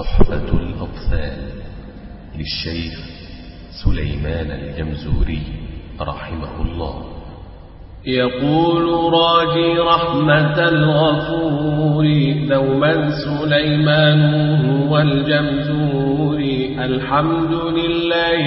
تحفة الأطفال للشيخ سليمان الجمزوري رحمه الله. يقول راجي رحمة الغفور دوما سليمان هو الجمزور. الحمد لله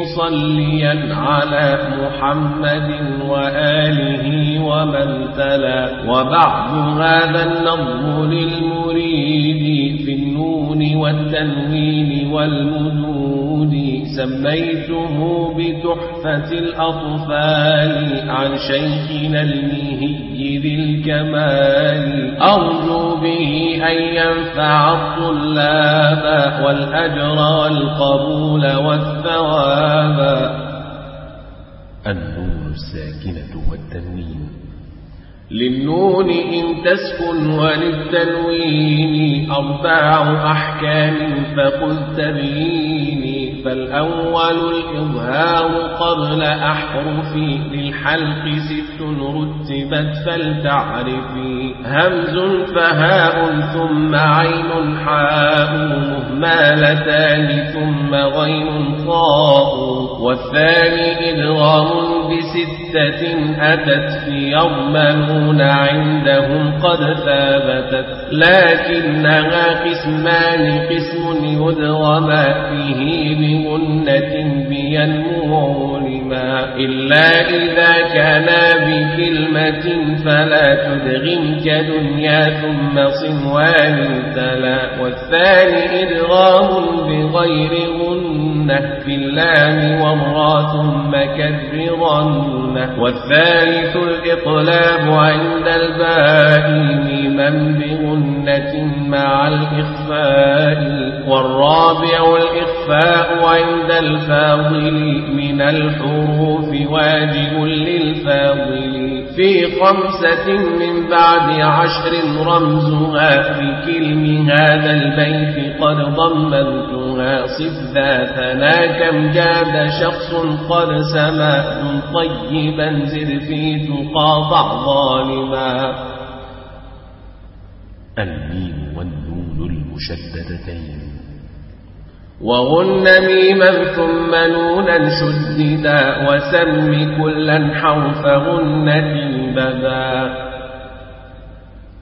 مصليا على محمد وآله ومن تلا. وبعد هذا النظم للمريد في النون والتنوين والمدود سميته بتحفة الأطفال عن شيخنا المهي ذي الكمال أرجو به أن ينفع الطلاب والأجر والقبول والثواب. النون الساكنة والتنوين. للنون إن تسكن وللتنوين أربع أحكام فقل تبيني فالأول الإظهار قبل أحرف للحلق ست رتبت فلتعرفي همز فهاء ثم عين حاء مهمالتان ثم غين خاء والثاني إدغام بستة أتت يضمنون عندهم قد ثابتت. لكنها قسمان قسم يدغما فيه بغنة بينمو لما إلا إذا كان بكلمة فلا تدغم كدنيا ثم صنوان تلا. والثاني إدغام بغير في اللام والراء ثم والثالث الإقلاب عند الباء ميما بغنة مع الإخفاء. والرابع الإخفاء عند الفاضل من الحروف واجب للفاضل. في خمسة من بعد عشر رمزها في كلم هذا البيت قد ضمنتها صف ذاتنا كم جاد شخص قد سما طيبا زد في تقاطع ظالما. الميم والنون المشددتين. وغن ميما ثم نونا شددا وسم كلا حرف غنة بدا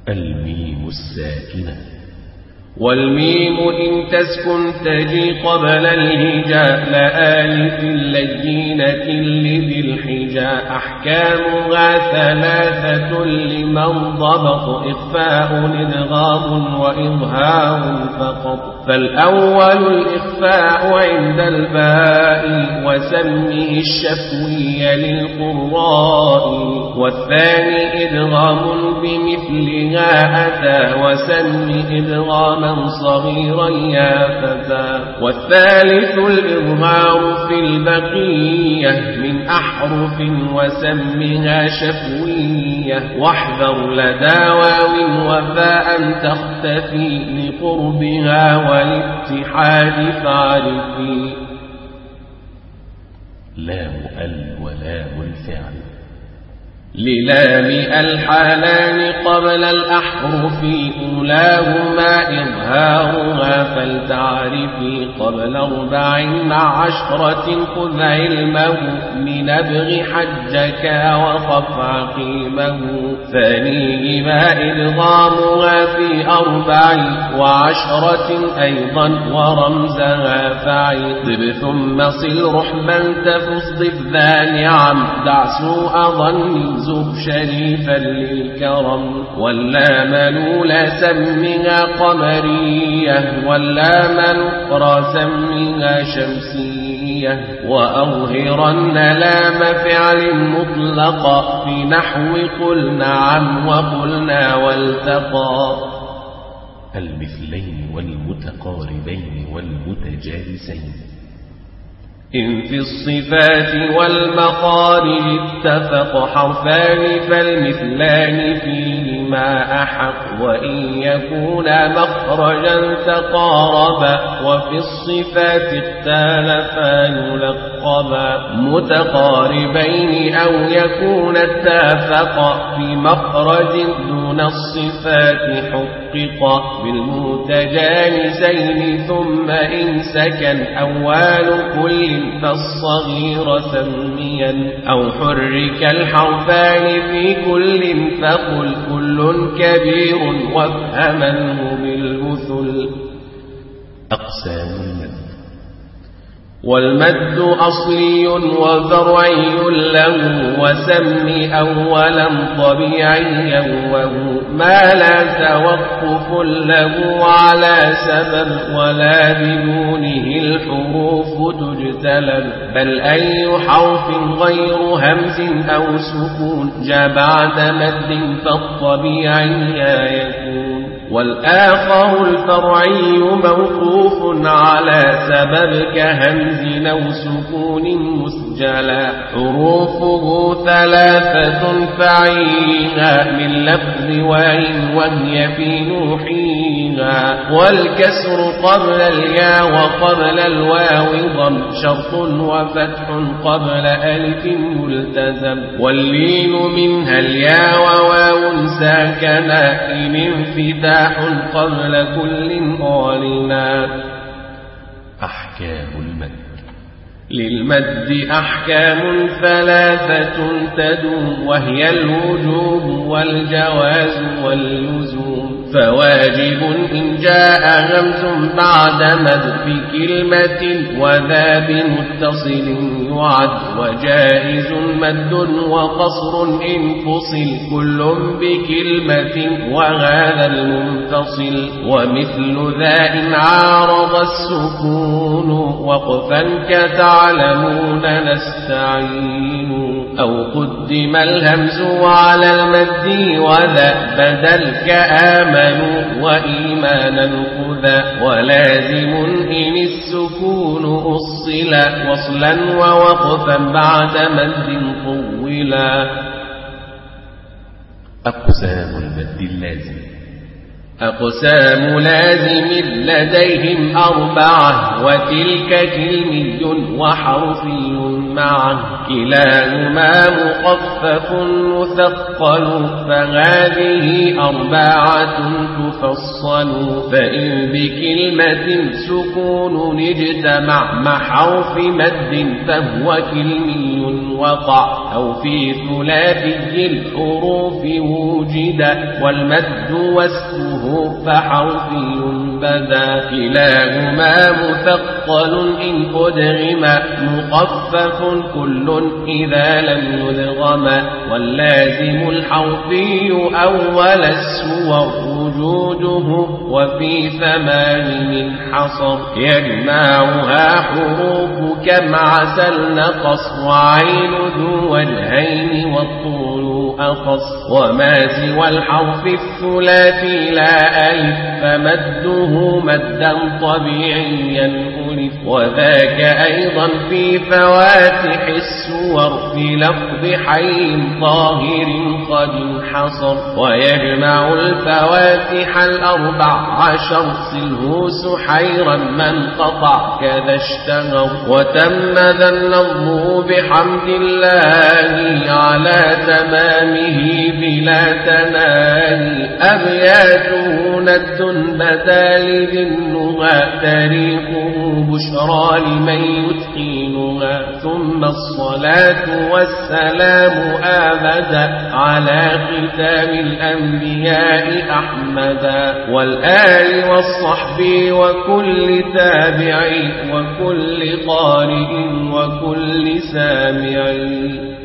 الميم الساكنة. والميم إن تسكن تجي قبل الهجاء لآلف اللينة لذي الحجاء أحكامها ثلاثة لمن ضبط إخفاء إدغام وإظهار فقط فالأول الإخفاء عند الباء وسمه الشفوي للقراء والثاني إدغام بمثلها أتى وسم إدغاما صغيرا يا فتى والثالث الإظهار في البقية من أحرف وسمها شفوية. واحذر لدى واو وفاء تختفي لقربها والاتحاد فاعرفي لام أل ولام الفعل للام الحالان قبل الأحرف أولاهما إظهارها فلتعرفي قبل أربع عشرة خذ علمه من أبغ حجك وخف عقيمه. ثانيهما إدغامها في أربع وعشرة أيضا ورمزها فعيد ثم صل رحما تفص ضف ذا نعم دع سوء ظن زب شريفا للكرم واللام الأولى سمها قمرية واللام الأخرى سمها شمسية. وأظهرن لام فعل مطلقا في نحو قل نعم وقلنا والتقى. المثلين والمتقاربين والمتجالسين. إن في الصفات والمقارب اتفق حرفان فالمثلان فيهما أحق وإن يكونا مخرجا تقاربا وفي الصفات اختلفا يلقبا متقاربين أو يكون اتفقا في مخرج دون الصفات حققا بالمتجانسين ثم إن سكن أول كل فالصغير سميا أو حرك الحرفان في كل فقل كل كبير وافهمنه بالمثل أقسام والمد أصلي وفرعي له وسم أولا طبيعيا وهو ما لا توقف له على سبب ولا بدونه الحروف تجتلب. بل أي حرف غير همز أو سكون جاء بعد مد فالطبيعي يكون. والآخر الفرعي موقوف على سبب كهمز أو سكون مسجلا. حروفه ثلاثة فعيها من لفظ واي وهي في نوحيها والكسر قبل الياء وقبل الواو ضم شرط وفتح قبل ألف ملتزم. واللين منها الياء وواو ساكنا إن انفتاح قبل كل قالنا أحكام المد. للمد أحكام ثلاثة تدوم وهي الوجوب والجواز واللزوم. فواجب إن جاء همز بعد مد في كلمة وذا بمتصل يعد وجائز مد وقصر إن فصل كل بكلمة وهذا المنفصل ومثل ذا إن عارض السكون وقفا كتعلمون نستعين أو قدم الهمز على المد وذا بدل كآمنوا وإيمانا خذا ولازم إن السكون أصلا وصلا ووقفا بعد مد طولا أقسام المد اللازم. أقسام لازم لديهم أربعة وتلك كلمي وحرفي معه كلاهما مخفف مثقل فهذه أربعة تفصل. فإن بكلمة سكون اجتمع مع حرف مد فهو كلمي وقع. أو في ثلاثي الحروف وجد والمد واسمه فحرفي بدا كلاهما مثقل إن أدغم مخفف كل إذا لم يدغم واللازم الحرفي أول السور وجوده وفي ثمان حصر يجمعها حروف كم عسل نقص وعين ذو وجهين والطول أخص وما سوى الحرف الثلاثي لا ألف فمده مدا طبيعيا ألف وذاك أيضا في فواتح السور في لفظ حي طاهر قد انحصر ويجمع الفواتح الأربع عشر سله سحيرا من قطع كذا اشتهر وتم ذا النظم بحمد الله على تمامه بلا تناهي أبياته ند بدا لذنها تاريخه بشرى لمن يتقينها ثم الصلاة والسلام أبدا على ختام الأنبياء أحمدا والآل والصحب وكل تابع وكل قارئ وكل سامع.